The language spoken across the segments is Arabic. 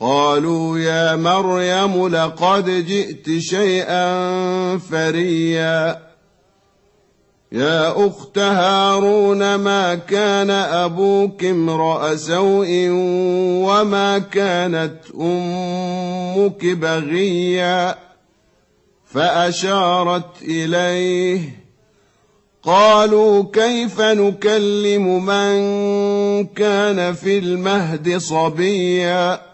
قالوا يا مريم لقد جئت شيئا فريا. يا أخت هارون ما كان أبوك امرأ سوء وما كانت أمك بغيا؟ فأشارت إليه قالوا كيف نكلم من كان في المهد صبيا؟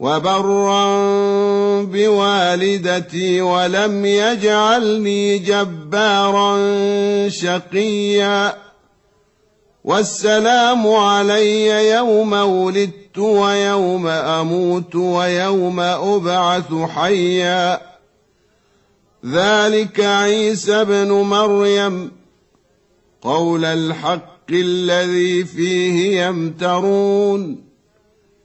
وبرا بوالدتي ولم يجعلني جبارا شقيا. والسلام علي يوم ولدت ويوم أموت ويوم أبعث حيا. ذلك عيسى ابن مريم. قول الحق الذي فيه يمترون.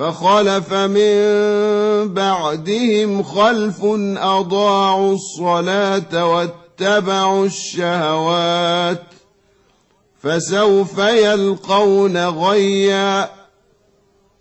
فخلف من بعدهم خلف أضاعوا الصلاة واتبعوا الشهوات فسوف يلقون غيا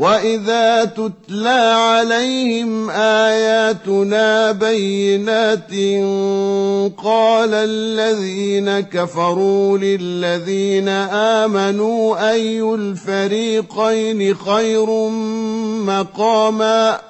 واذا تتلى عليهم اياتنا بينات قال الذين كفروا للذين امنوا اي الفريقين خير مقاما